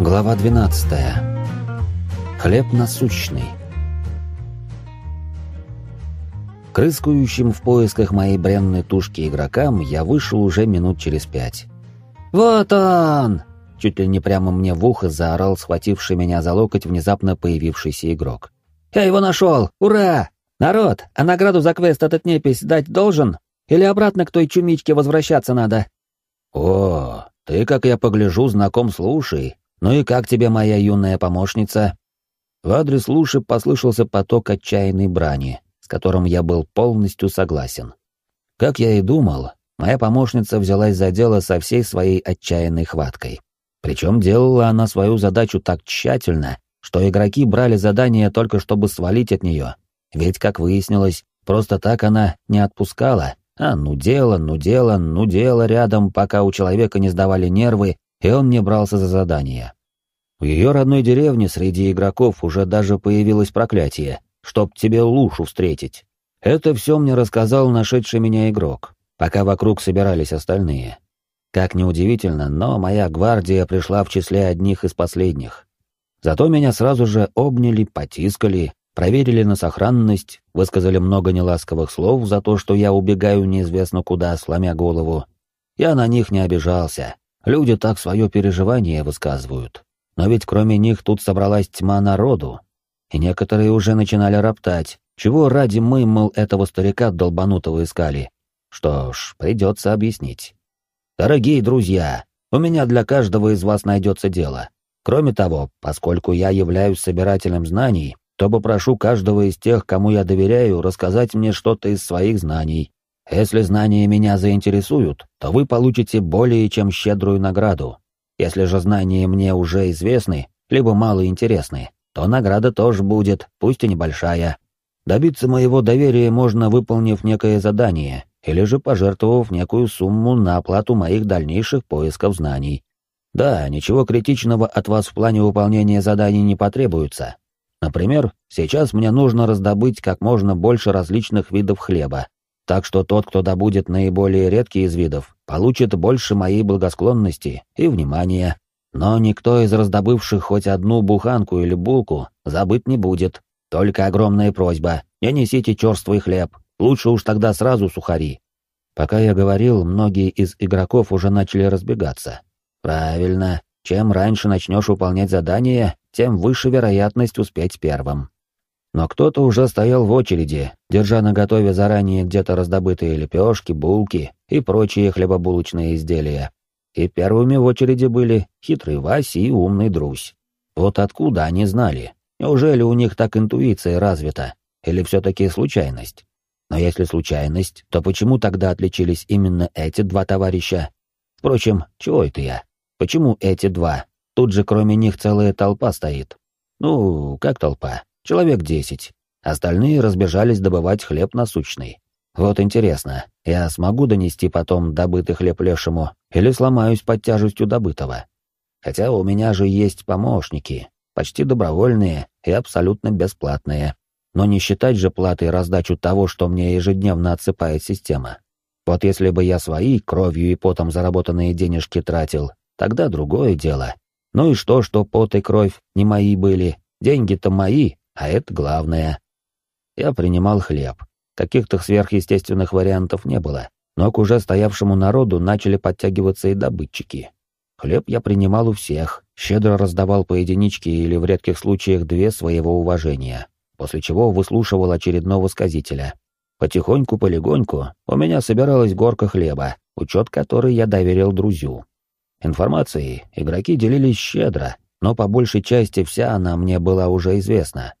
Глава 12. Хлеб насущный. Крыскающим в поисках моей бренной тушки игрокам я вышел уже минут через пять. «Вот он!» — чуть ли не прямо мне в ухо заорал схвативший меня за локоть внезапно появившийся игрок. «Я его нашел! Ура! Народ, а награду за квест этот непись дать должен? Или обратно к той чумичке возвращаться надо?» «О, ты, как я погляжу, знаком с Лушей. Ну и как тебе моя юная помощница?» В адрес Луши послышался поток отчаянной брани, с которым я был полностью согласен. Как я и думал, моя помощница взялась за дело со всей своей отчаянной хваткой. Причем делала она свою задачу так тщательно, что игроки брали задание только чтобы свалить от нее. Ведь, как выяснилось, просто так она не отпускала, а ну дело, ну дело, ну дело рядом, пока у человека не сдавали нервы, и он не брался за задание. В ее родной деревне среди игроков уже даже появилось проклятие, чтоб тебе лушу встретить. Это все мне рассказал нашедший меня игрок, пока вокруг собирались остальные. Как неудивительно, но моя гвардия пришла в числе одних из последних. Зато меня сразу же обняли, потискали, проверили на сохранность, высказали много неласковых слов за то, что я убегаю неизвестно куда, сломя голову. Я на них не обижался. Люди так свое переживание высказывают. Но ведь кроме них тут собралась тьма народу. И некоторые уже начинали роптать, чего ради мы, мол, этого старика долбанутого искали. Что ж, придется объяснить. Дорогие друзья, у меня для каждого из вас найдется дело. Кроме того, поскольку я являюсь собирателем знаний, то попрошу каждого из тех, кому я доверяю, рассказать мне что-то из своих знаний. Если знания меня заинтересуют, то вы получите более чем щедрую награду. Если же знания мне уже известны, либо мало интересны, то награда тоже будет, пусть и небольшая. Добиться моего доверия можно, выполнив некое задание, или же пожертвовав некую сумму на оплату моих дальнейших поисков знаний. Да, ничего критичного от вас в плане выполнения заданий не потребуется, Например, сейчас мне нужно раздобыть как можно больше различных видов хлеба, так что тот, кто добудет наиболее редкие из видов, получит больше моей благосклонности и внимания. Но никто из раздобывших хоть одну буханку или булку забыть не будет. Только огромная просьба — не несите черствый хлеб, лучше уж тогда сразу сухари. Пока я говорил, многие из игроков уже начали разбегаться. Правильно, чем раньше начнешь выполнять задание, тем выше вероятность успеть первым. Но кто-то уже стоял в очереди, держа на готове заранее где-то раздобытые лепешки, булки и прочие хлебобулочные изделия. И первыми в очереди были хитрый Вась и умный Друсь. Вот откуда они знали? Неужели у них так интуиция развита? Или все-таки случайность? Но если случайность, то почему тогда отличились именно эти два товарища? Впрочем, чего это я? Почему эти два? Тут же кроме них целая толпа стоит. Ну, как толпа? Человек десять. Остальные разбежались добывать хлеб насущный. Вот интересно, я смогу донести потом добытый хлеб лешему или сломаюсь под тяжестью добытого? Хотя у меня же есть помощники, почти добровольные и абсолютно бесплатные. Но не считать же платой раздачу того, что мне ежедневно отсыпает система. Вот если бы я свои кровью и потом заработанные денежки тратил, Тогда другое дело. Ну и что, что пот и кровь не мои были? Деньги-то мои, а это главное. Я принимал хлеб. Каких-то сверхъестественных вариантов не было, но к уже стоявшему народу начали подтягиваться и добытчики. Хлеб я принимал у всех, щедро раздавал по единичке или в редких случаях две своего уважения, после чего выслушивал очередного сказителя. Потихоньку-полегоньку у меня собиралась горка хлеба, учет которой я доверил друзю. Информацией игроки делились щедро, но по большей части вся она мне была уже известна.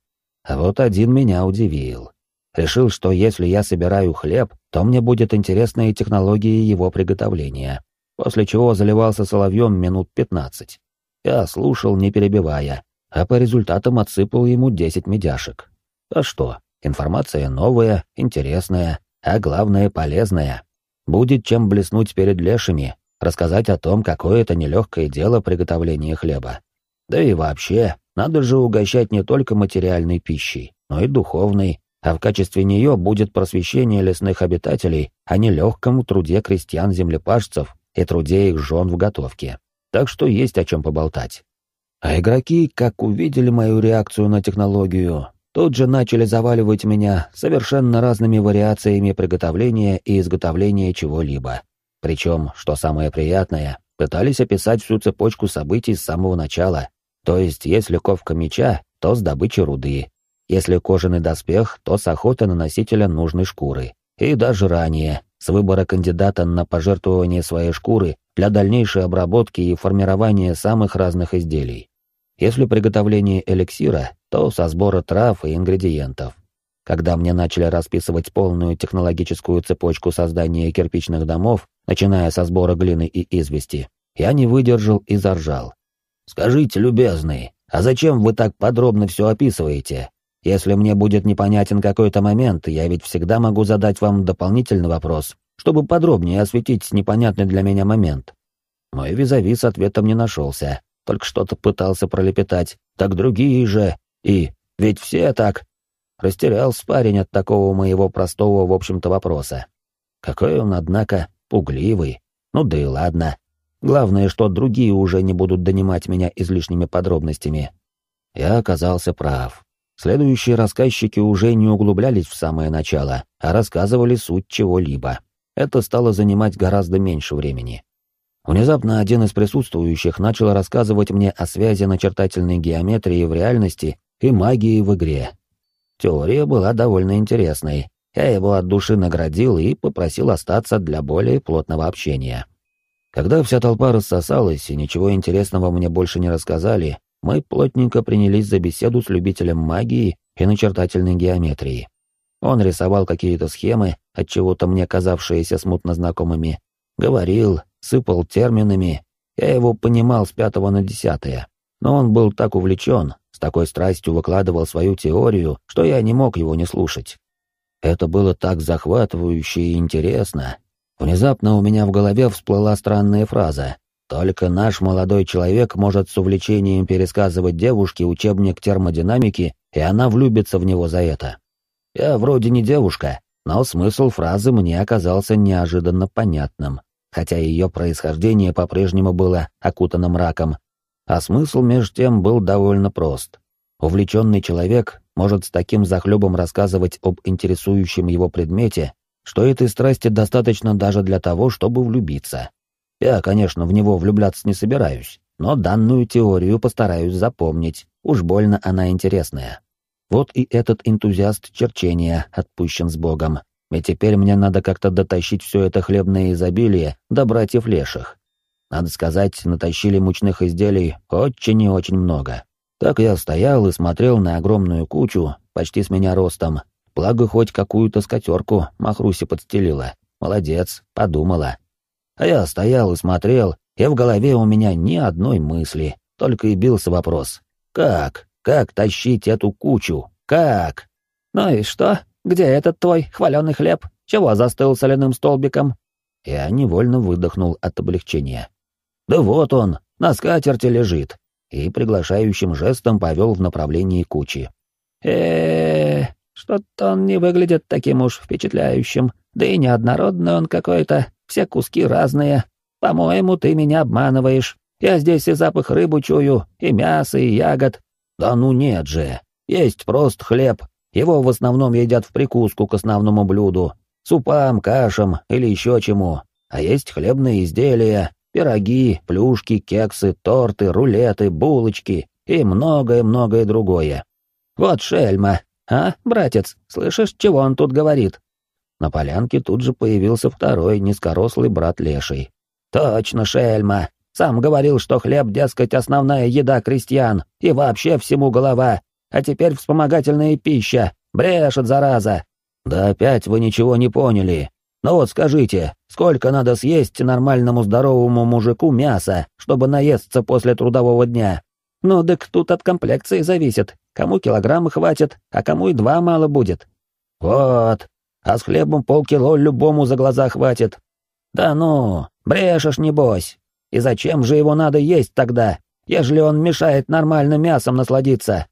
А вот один меня удивил. Решил, что если я собираю хлеб, то мне будет интересна и технология его приготовления, после чего заливался соловьем минут пятнадцать. Я слушал, не перебивая, а по результатам отсыпал ему десять медяшек. А что, информация новая, интересная, а главное полезная. Будет чем блеснуть перед лешими рассказать о том, какое это нелегкое дело приготовления хлеба. Да и вообще, надо же угощать не только материальной пищей, но и духовной, а в качестве нее будет просвещение лесных обитателей о нелегком труде крестьян-землепашцев и труде их жен в готовке. Так что есть о чем поболтать. А игроки, как увидели мою реакцию на технологию, тут же начали заваливать меня совершенно разными вариациями приготовления и изготовления чего-либо. Причем, что самое приятное, пытались описать всю цепочку событий с самого начала. То есть, если ковка меча, то с добычи руды. Если кожаный доспех, то с охоты на носителя нужной шкуры. И даже ранее, с выбора кандидата на пожертвование своей шкуры для дальнейшей обработки и формирования самых разных изделий. Если приготовление эликсира, то со сбора трав и ингредиентов. Когда мне начали расписывать полную технологическую цепочку создания кирпичных домов, начиная со сбора глины и извести, я не выдержал и заржал. «Скажите, любезный, а зачем вы так подробно все описываете? Если мне будет непонятен какой-то момент, я ведь всегда могу задать вам дополнительный вопрос, чтобы подробнее осветить непонятный для меня момент». Мой визави с ответом не нашелся, только что-то пытался пролепетать. «Так другие же! И ведь все так!» Растерялся парень от такого моего простого, в общем-то, вопроса. Какой он, однако, пугливый. Ну да и ладно. Главное, что другие уже не будут донимать меня излишними подробностями. Я оказался прав. Следующие рассказчики уже не углублялись в самое начало, а рассказывали суть чего-либо. Это стало занимать гораздо меньше времени. Внезапно один из присутствующих начал рассказывать мне о связи начертательной геометрии в реальности и магии в игре, Теория была довольно интересной. Я его от души наградил и попросил остаться для более плотного общения. Когда вся толпа рассосалась и ничего интересного мне больше не рассказали, мы плотненько принялись за беседу с любителем магии и начертательной геометрии. Он рисовал какие-то схемы, от чего-то мне казавшиеся смутно знакомыми, говорил, сыпал терминами. Я его понимал с пятого на десятое, но он был так увлечен, такой страстью выкладывал свою теорию, что я не мог его не слушать. Это было так захватывающе и интересно. Внезапно у меня в голове всплыла странная фраза. Только наш молодой человек может с увлечением пересказывать девушке учебник термодинамики, и она влюбится в него за это. Я вроде не девушка, но смысл фразы мне оказался неожиданно понятным, хотя ее происхождение по-прежнему было окутано мраком, а смысл меж тем был довольно прост. Увлеченный человек может с таким захлебом рассказывать об интересующем его предмете, что этой страсти достаточно даже для того, чтобы влюбиться. Я, конечно, в него влюбляться не собираюсь, но данную теорию постараюсь запомнить, уж больно она интересная. Вот и этот энтузиаст черчения отпущен с Богом, и теперь мне надо как-то дотащить все это хлебное изобилие до братьев леших. Надо сказать, натащили мучных изделий очень и очень много. Так я стоял и смотрел на огромную кучу, почти с меня ростом. Благо, хоть какую-то скатерку Махруси подстелила. Молодец, подумала. А я стоял и смотрел, и в голове у меня ни одной мысли, только и бился вопрос. Как? Как тащить эту кучу? Как? Ну и что? Где этот твой хваленый хлеб? Чего застыл соляным столбиком? Я невольно выдохнул от облегчения. «Да вот он, на скатерти лежит», и приглашающим жестом повел в направлении кучи. э что-то он не выглядит таким уж впечатляющим, да и неоднородный он какой-то, все куски разные. По-моему, ты меня обманываешь. Я здесь и запах рыбы чую, и мяса, и ягод. Да ну нет же, есть просто хлеб. Его в основном едят в прикуску к основному блюду, супам, кашам или еще чему. А есть хлебные изделия, Пироги, плюшки, кексы, торты, рулеты, булочки и многое-многое другое. Вот шельма, а, братец, слышишь, чего он тут говорит? На полянке тут же появился второй низкорослый брат Леший. Точно, шельма. Сам говорил, что хлеб, дескать, основная еда крестьян, и вообще всему голова, а теперь вспомогательная пища. Брешет, зараза. Да опять вы ничего не поняли. Ну вот скажите, сколько надо съесть нормальному здоровому мужику мяса, чтобы наесться после трудового дня? Ну так тут от комплекции зависит. Кому килограмма хватит, а кому и два мало будет. Вот. А с хлебом полкило любому за глаза хватит. Да ну, брешешь небось. И зачем же его надо есть тогда, ежели он мешает нормально мясом насладиться?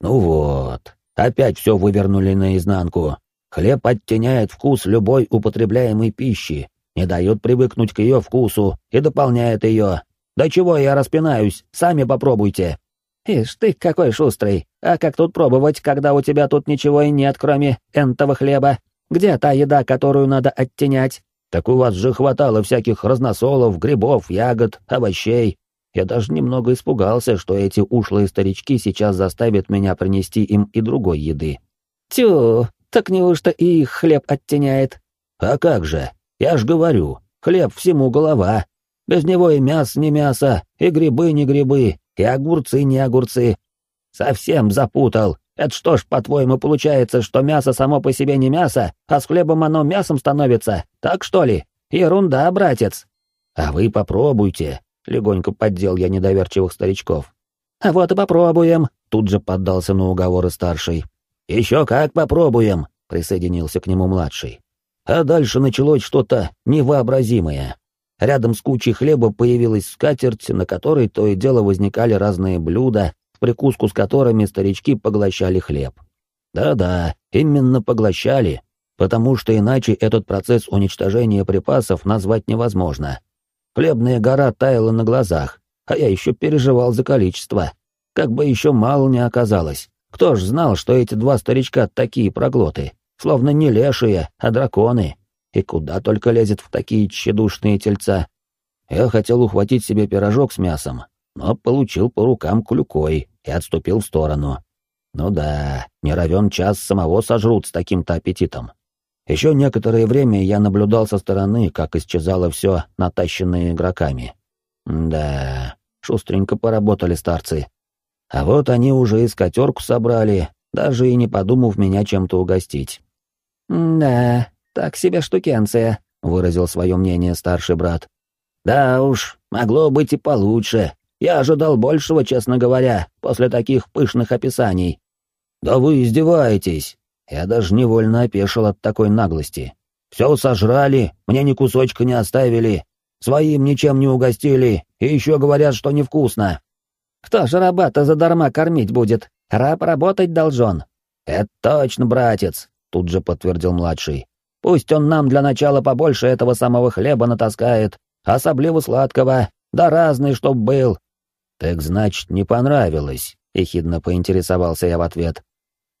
Ну вот, опять все вывернули наизнанку. Хлеб оттеняет вкус любой употребляемой пищи, не дает привыкнуть к ее вкусу и дополняет ее. Да чего я распинаюсь, сами попробуйте. Ишь ты, какой шустрый! А как тут пробовать, когда у тебя тут ничего и нет, кроме энтого хлеба? Где та еда, которую надо оттенять? Так у вас же хватало всяких разносолов, грибов, ягод, овощей. Я даже немного испугался, что эти ушлые старички сейчас заставят меня принести им и другой еды. Тю, так неужто и их хлеб оттеняет? А как же? Я ж говорю, хлеб всему голова. Без него и мясо не мясо, и грибы не грибы, и огурцы не огурцы. Совсем запутал. Это что ж, по-твоему, получается, что мясо само по себе не мясо, а с хлебом оно мясом становится? Так что ли? Ерунда, братец. А вы попробуйте. Легонько поддел я недоверчивых старичков. А вот и попробуем. Тут же поддался на уговоры старший. Еще как попробуем, присоединился к нему младший. А дальше началось что-то невообразимое. Рядом с кучей хлеба появилась скатерть, на которой то и дело возникали разные блюда, в прикуску с которыми старички поглощали хлеб. Да-да, именно поглощали, потому что иначе этот процесс уничтожения припасов назвать невозможно. Хлебная гора таяла на глазах, а я еще переживал за количество. Как бы еще мало не оказалось. Кто ж знал, что эти два старичка такие проглоты, словно не лешие, а драконы и куда только лезет в такие тщедушные тельца. Я хотел ухватить себе пирожок с мясом, но получил по рукам клюкой и отступил в сторону. Ну да, не равен час самого сожрут с таким-то аппетитом. Еще некоторое время я наблюдал со стороны, как исчезало все, натащенное игроками. Да, шустренько поработали старцы. А вот они уже и скатерку собрали, даже и не подумав меня чем-то угостить. «Да, «Так себе штукенция», — выразил свое мнение старший брат. «Да уж, могло быть и получше. Я ожидал большего, честно говоря, после таких пышных описаний». «Да вы издеваетесь!» Я даже невольно опешил от такой наглости. «Все сожрали, мне ни кусочка не оставили, своим ничем не угостили, и еще говорят, что невкусно». «Кто же раба-то задарма кормить будет? Раб работать должен». «Это точно, братец», — тут же подтвердил младший. Пусть он нам для начала побольше этого самого хлеба натаскает, особливо сладкого, да разный, чтоб был». «Так значит, не понравилось», — ехидно поинтересовался я в ответ.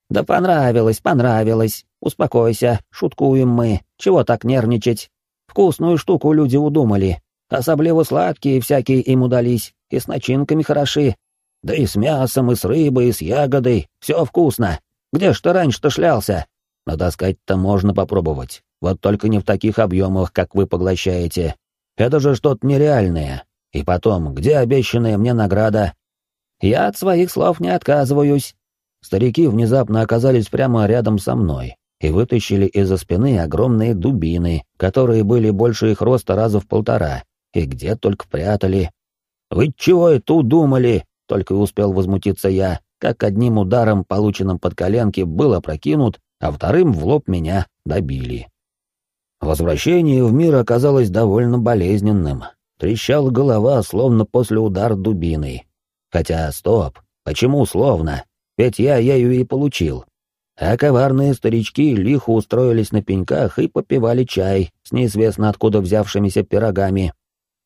«Да понравилось, понравилось. Успокойся, шуткуем мы. Чего так нервничать? Вкусную штуку люди удумали. Особливо сладкие всякие им удались, и с начинками хороши. Да и с мясом, и с рыбой, и с ягодой. Все вкусно. Где ж ты раньше-то шлялся?» Натаскать-то можно попробовать, вот только не в таких объемах, как вы поглощаете. Это же что-то нереальное. И потом, где обещанная мне награда? Я от своих слов не отказываюсь. Старики внезапно оказались прямо рядом со мной и вытащили из-за спины огромные дубины, которые были больше их роста раза в полтора, и где только прятали. «Вы чего это удумали?» — только успел возмутиться я, как одним ударом, полученным под коленки, был опрокинут а вторым в лоб меня добили. Возвращение в мир оказалось довольно болезненным. Трещала голова, словно после удара дубиной. Хотя, стоп, почему словно? Ведь я ею и получил. А коварные старички лихо устроились на пеньках и попивали чай с неизвестно откуда взявшимися пирогами.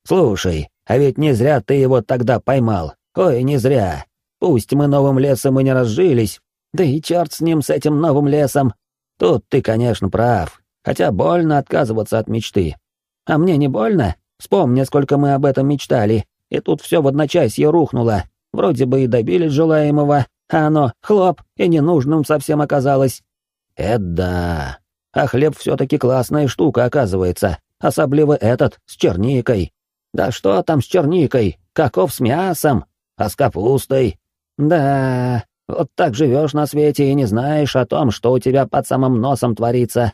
«Слушай, а ведь не зря ты его тогда поймал. Ой, не зря. Пусть мы новым лесом и не разжились, да и черт с ним, с этим новым лесом. Тут ты, конечно, прав, хотя больно отказываться от мечты. А мне не больно? Вспомни, сколько мы об этом мечтали, и тут все в одночасье рухнуло. Вроде бы и добились желаемого, а оно, хлоп, и ненужным совсем оказалось. Это да. А хлеб все-таки классная штука, оказывается, особливо этот, с черникой. Да что там с черникой, каков с мясом, а с капустой. Да, вот так живешь на свете и не знаешь о том, что у тебя под самым носом творится.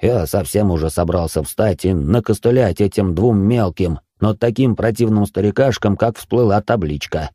Я совсем уже собрался встать и накостылять этим двум мелким, но таким противным старикашкам, как всплыла табличка.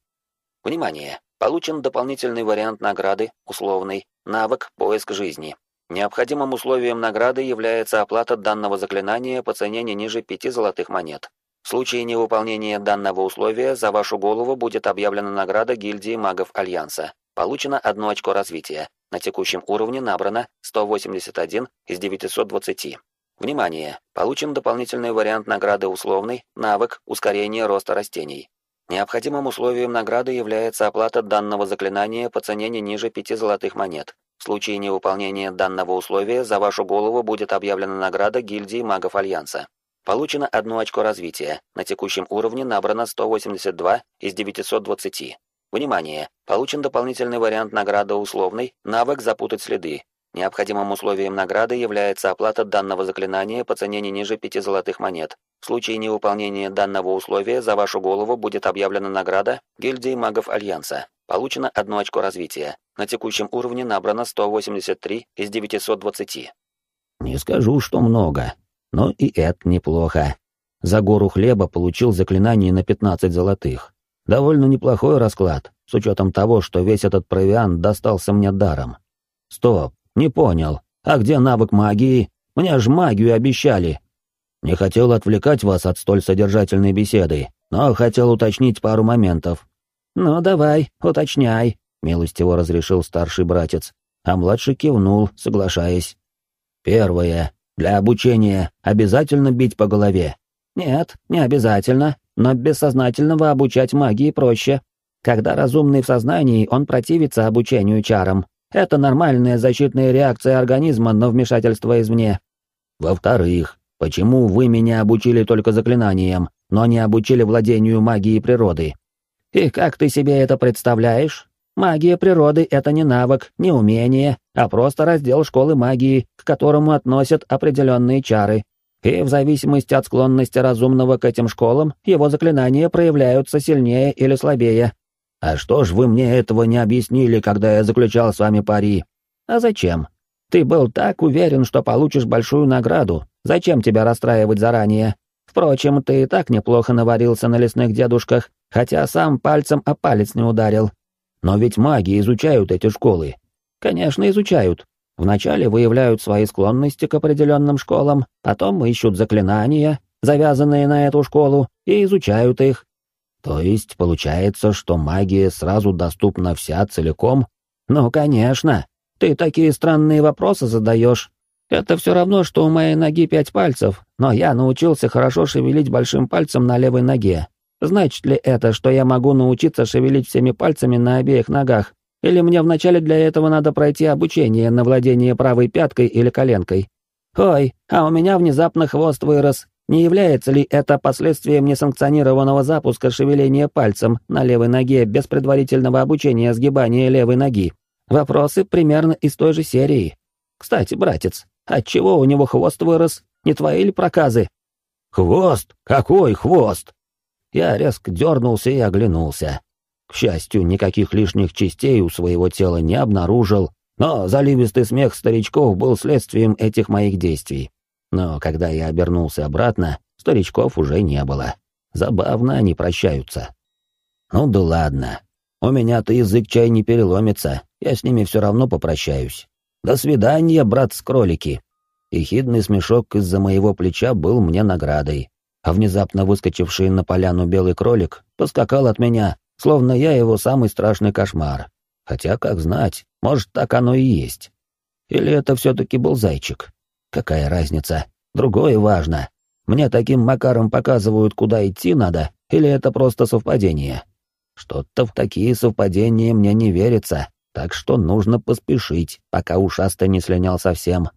Внимание! Получен дополнительный вариант награды, условный, навык «Поиск жизни». Необходимым условием награды является оплата данного заклинания по цене не ниже пяти золотых монет. В случае невыполнения данного условия за вашу голову будет объявлена награда гильдии магов Альянса. Получено одно очко развития. На текущем уровне набрано 181 из 920. Внимание! Получен дополнительный вариант награды условный, навык ускорения роста растений. Необходимым условием награды является оплата данного заклинания по цене не ниже пяти золотых монет. В случае невыполнения данного условия за вашу голову будет объявлена награда гильдии магов Альянса. Получено одно очко развития. На текущем уровне набрано 182 из 920. Внимание! Получен дополнительный вариант награды условный «Навык запутать следы». Необходимым условием награды является оплата данного заклинания по цене не ниже пяти золотых монет. В случае невыполнения данного условия за вашу голову будет объявлена награда гильдии магов Альянса. Получено одно очко развития. На текущем уровне набрано 183 из 920. Не скажу, что много, но и это неплохо. За гору хлеба получил заклинание на 15 золотых. Довольно неплохой расклад, с учетом того, что весь этот провиант достался мне даром. Стоп, не понял. А где навык магии? Мне ж магию обещали. Не хотел отвлекать вас от столь содержательной беседы, но хотел уточнить пару моментов. Ну давай, уточняй, милостиво разрешил старший братец, а младший кивнул, соглашаясь. Первое. Для обучения обязательно бить по голове. Нет, не обязательно, но бессознательного обучать магии проще. Когда разумный в сознании, он противится обучению чарам, это нормальная защитная реакция организма на вмешательство извне. Во-вторых, почему вы меня обучили только заклинаниям, но не обучили владению магией природы? И как ты себе это представляешь? Магия природы — это не навык, не умение, а просто раздел школы магии, к которому относят определенные чары. И в зависимости от склонности разумного к этим школам, его заклинания проявляются сильнее или слабее, «А что ж вы мне этого не объяснили, когда я заключал с вами пари?» «А зачем? Ты был так уверен, что получишь большую награду. Зачем тебя расстраивать заранее? Впрочем, ты и так неплохо наварился на лесных дедушках, хотя сам пальцем о палец не ударил. Но ведь маги изучают эти школы. Конечно, изучают. Вначале выявляют свои склонности к определенным школам, потом ищут заклинания, завязанные на эту школу, и изучают их. То есть получается, что магия сразу доступна вся целиком? Ну, конечно. Ты такие странные вопросы задаешь. Это все равно, что у моей ноги пять пальцев, но я научился хорошо шевелить большим пальцем на левой ноге. Значит ли это, что я могу научиться шевелить всеми пальцами на обеих ногах? Или мне вначале для этого надо пройти обучение на владение правой пяткой или коленкой? Ой, а у меня внезапно хвост вырос, не является ли это последствием несанкционированного запуска шевеления пальцем на левой ноге без предварительного обучения сгибания левой ноги? Вопросы примерно из той же серии. Кстати, братец, отчего у него хвост вырос? Не твои ли проказы? Хвост? Какой хвост? Я резко дернулся и оглянулся. К счастью, никаких лишних частей у своего тела не обнаружил, но заливистый смех старичков был следствием этих моих действий. Но когда я обернулся обратно, старичков уже не было. Забавно они прощаются. Ну да ладно. У меня-то язык чай не переломится, я с ними все равно попрощаюсь. До свидания, брат с кролики. И хидный смешок из-за моего плеча был мне наградой. А внезапно выскочивший на поляну белый кролик поскакал от меня, словно я его самый страшный кошмар. Хотя, как знать, может, так оно и есть. Или это все-таки был зайчик? Какая разница? Другое важно. Мне таким макаром показывают, куда идти надо, или это просто совпадение? Что-то в такие совпадения мне не верится, так что нужно поспешить, пока ушастый не слинял совсем.